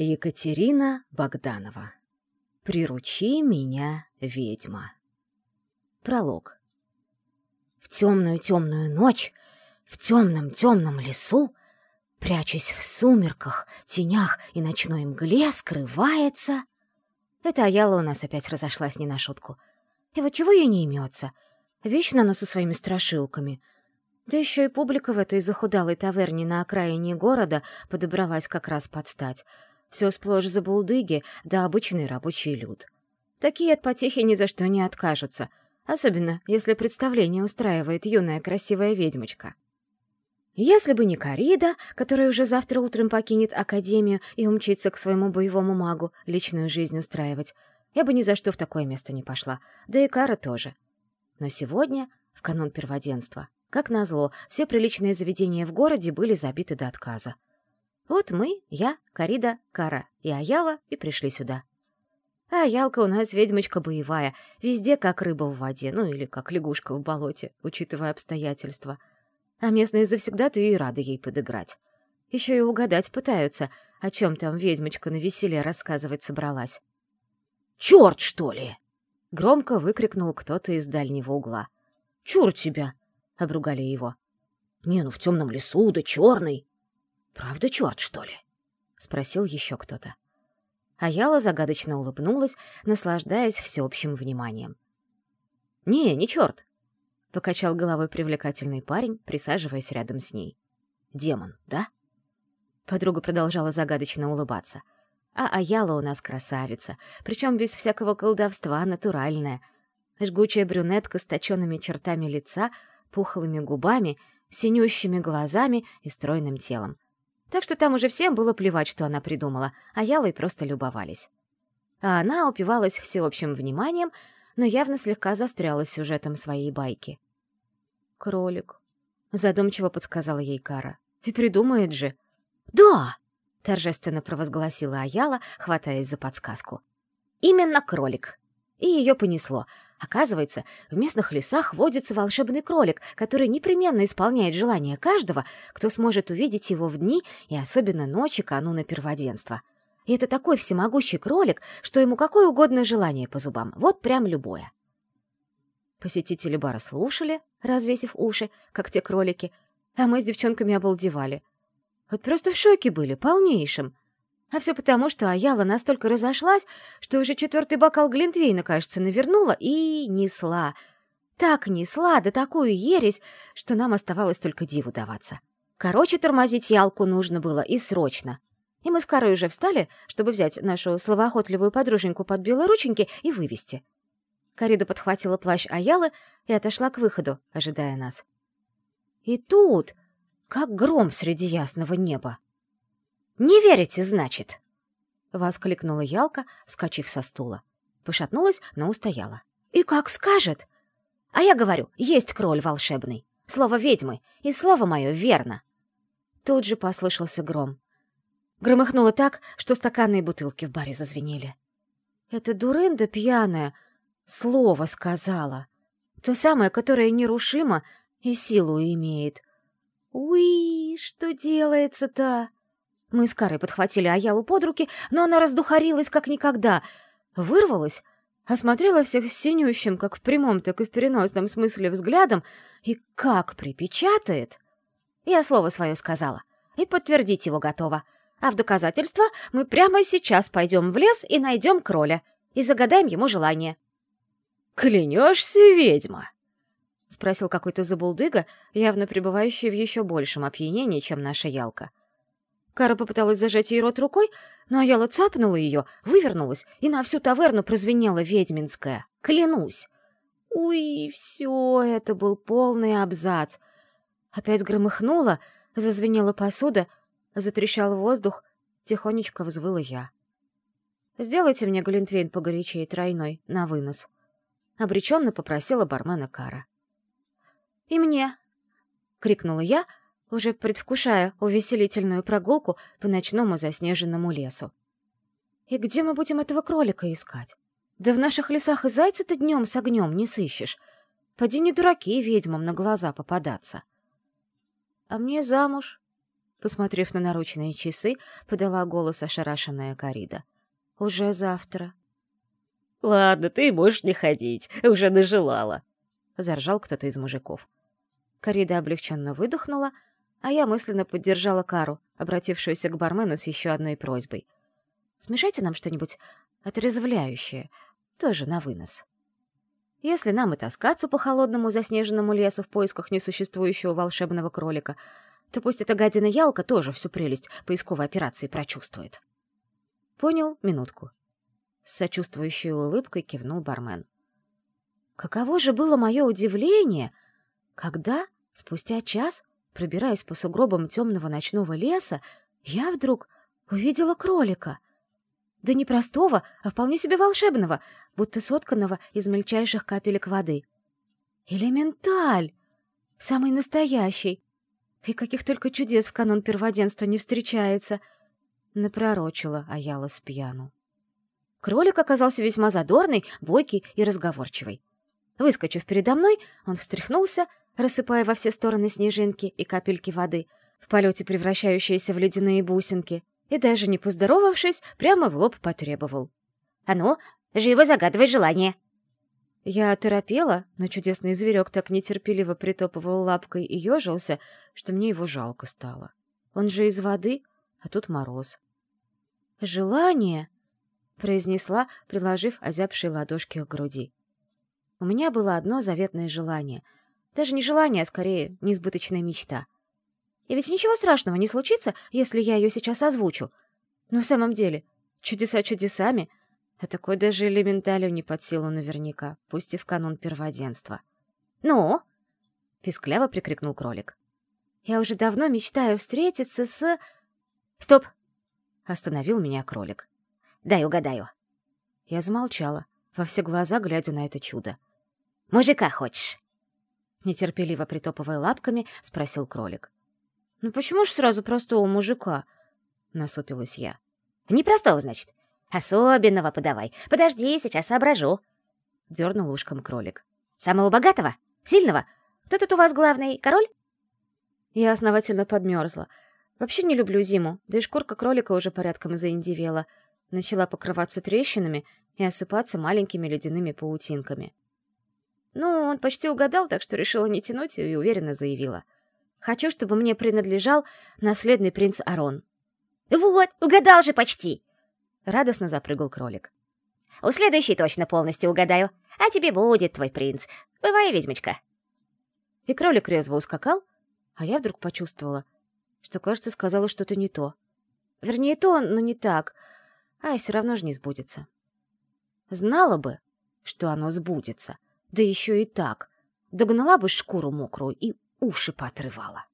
Екатерина Богданова. «Приручи меня, ведьма». Пролог. В темную-темную ночь, в темном-темном лесу, прячась в сумерках, тенях и ночной мгле, скрывается... Это Аяла у нас опять разошлась не на шутку. И вот чего ей не имется? Вечно она со своими страшилками. Да еще и публика в этой захудалой таверне на окраине города подобралась как раз под стать — все сплошь забулдыги да обычный рабочий люд. Такие от потехи ни за что не откажутся, особенно если представление устраивает юная красивая ведьмочка. Если бы не Карида, которая уже завтра утром покинет Академию и умчится к своему боевому магу личную жизнь устраивать, я бы ни за что в такое место не пошла, да и Кара тоже. Но сегодня, в канун перводенства, как назло, все приличные заведения в городе были забиты до отказа. Вот мы, я, Карида, Кара и Аяла и пришли сюда. А Аялка у нас ведьмочка боевая, везде как рыба в воде, ну или как лягушка в болоте, учитывая обстоятельства. А местные завсегда-то и рады ей подыграть. Еще и угадать пытаются, о чем там ведьмочка на веселье рассказывать собралась. «Черт, что ли!» — громко выкрикнул кто-то из дальнего угла. «Чур тебя!» — обругали его. «Не, ну в темном лесу, да черный!» «Правда черт, что ли?» — спросил еще кто-то. Аяла загадочно улыбнулась, наслаждаясь всеобщим вниманием. «Не, не черт!» — покачал головой привлекательный парень, присаживаясь рядом с ней. «Демон, да?» Подруга продолжала загадочно улыбаться. «А Аяла у нас красавица, причем без всякого колдовства, натуральная. Жгучая брюнетка с точенными чертами лица, пухлыми губами, синющими глазами и стройным телом. Так что там уже всем было плевать, что она придумала, а Ялой просто любовались. А она упивалась всеобщим вниманием, но явно слегка застряла сюжетом своей байки. «Кролик», — задумчиво подсказала ей Кара. «И придумает же». «Да!» — торжественно провозгласила Аяла, хватаясь за подсказку. «Именно кролик». И ее понесло — Оказывается, в местных лесах водится волшебный кролик, который непременно исполняет желание каждого, кто сможет увидеть его в дни и особенно ночи кануна перводенства. И это такой всемогущий кролик, что ему какое угодно желание по зубам, вот прям любое. Посетители бара слушали, развесив уши, как те кролики, а мы с девчонками обалдевали. Вот просто в шоке были, полнейшим — а все потому, что Аяла настолько разошлась, что уже четвертый бокал Глинтвейна, кажется, навернула и несла. Так несла, да такую ересь, что нам оставалось только диву даваться. Короче, тормозить Ялку нужно было и срочно. И мы с Карой уже встали, чтобы взять нашу словоохотливую подруженьку под белые рученьки и вывести. Карида подхватила плащ Аялы и отошла к выходу, ожидая нас. И тут, как гром среди ясного неба, «Не верите, значит?» — воскликнула Ялка, вскочив со стула. Пошатнулась, но устояла. «И как скажет!» «А я говорю, есть кроль волшебный. Слово ведьмы, и слово мое верно!» Тут же послышался гром. Громыхнуло так, что стаканы и бутылки в баре зазвенели. «Это дурында пьяная слово сказала. То самое, которое нерушимо и силу имеет. Уи, что делается-то?» Мы с Карой подхватили Аялу под руки, но она раздухарилась как никогда. Вырвалась, осмотрела всех синющим, как в прямом, так и в переносном смысле взглядом, и как припечатает. Я слово свое сказала, и подтвердить его готова. А в доказательство мы прямо сейчас пойдем в лес и найдем кроля, и загадаем ему желание. «Клянешься, ведьма?» — спросил какой-то забулдыга, явно пребывающий в еще большем опьянении, чем наша ялка. Кара попыталась зажать ей рот рукой, но Аяла цапнула ее, вывернулась, и на всю таверну прозвенела ведьминская. Клянусь! Уй, все, это был полный абзац. Опять громыхнуло, зазвенела посуда, затрещал воздух, тихонечко взвыла я. «Сделайте мне глинтвейн погорячее тройной, на вынос», — обреченно попросила бармена Кара. «И мне!» — крикнула я, уже предвкушая увеселительную прогулку по ночному заснеженному лесу. «И где мы будем этого кролика искать? Да в наших лесах и зайца-то днем с огнем не сыщешь. Поди не дураки ведьмам на глаза попадаться». «А мне замуж», — Посмотрев на наручные часы, подала голос ошарашенная Карида. «Уже завтра». «Ладно, ты можешь не ходить, уже нажелала», — заржал кто-то из мужиков. Карида облегченно выдохнула, а я мысленно поддержала Кару, обратившуюся к бармену с еще одной просьбой. «Смешайте нам что-нибудь отрезвляющее, тоже на вынос». Если нам и таскаться по холодному заснеженному лесу в поисках несуществующего волшебного кролика, то пусть эта гадина Ялка тоже всю прелесть поисковой операции прочувствует. Понял, минутку. С сочувствующей улыбкой кивнул бармен. Каково же было мое удивление, когда, спустя час, пробираясь по сугробам темного ночного леса, я вдруг увидела кролика — да не простого, а вполне себе волшебного, будто сотканного из мельчайших капелек воды. Элементаль! Самый настоящий! И каких только чудес в канун перводенства не встречается! Напророчила Аяла с пьяну. Кролик оказался весьма задорный, бойкий и разговорчивый. Выскочив передо мной, он встряхнулся, рассыпая во все стороны снежинки и капельки воды, в полете превращающиеся в ледяные бусинки — и, даже не поздоровавшись, прямо в лоб потребовал. «А ну, живо загадывай желание!» Я оторопела, но чудесный зверек так нетерпеливо притопывал лапкой и ежился, что мне его жалко стало. Он же из воды, а тут мороз. «Желание!» — произнесла, приложив озябшие ладошки к груди. У меня было одно заветное желание. Даже не желание, а скорее несбыточная мечта — и ведь ничего страшного не случится, если я ее сейчас озвучу. Но в самом деле, чудеса чудесами, а такой даже элементалю не под силу наверняка, пусть и в канун перводенства. «Ну?» — пискляво прикрикнул кролик. «Я уже давно мечтаю встретиться с...» «Стоп!» — остановил меня кролик. «Дай угадаю». Я замолчала, во все глаза глядя на это чудо. «Мужика хочешь?» Нетерпеливо притопывая лапками, спросил кролик. «Ну почему ж сразу простого мужика?» — насупилась я. «Не простого, значит. Особенного подавай. Подожди, сейчас соображу». Дернул ушком кролик. «Самого богатого? Сильного? Кто тут у вас главный? Король?» Я основательно подмерзла. Вообще не люблю зиму, да и шкурка кролика уже порядком заиндивела. Начала покрываться трещинами и осыпаться маленькими ледяными паутинками. Ну, он почти угадал, так что решила не тянуть и уверенно заявила — Хочу, чтобы мне принадлежал наследный принц Арон. «Вот, угадал же почти!» Радостно запрыгал кролик. «У следующей точно полностью угадаю. А тебе будет твой принц. Бывай, ведьмочка!» И кролик резво ускакал, а я вдруг почувствовала, что, кажется, сказала что-то не то. Вернее, то, но не так. Ай, все равно же не сбудется. Знала бы, что оно сбудется, да еще и так. Догнала бы шкуру мокрую и уши поотрывала.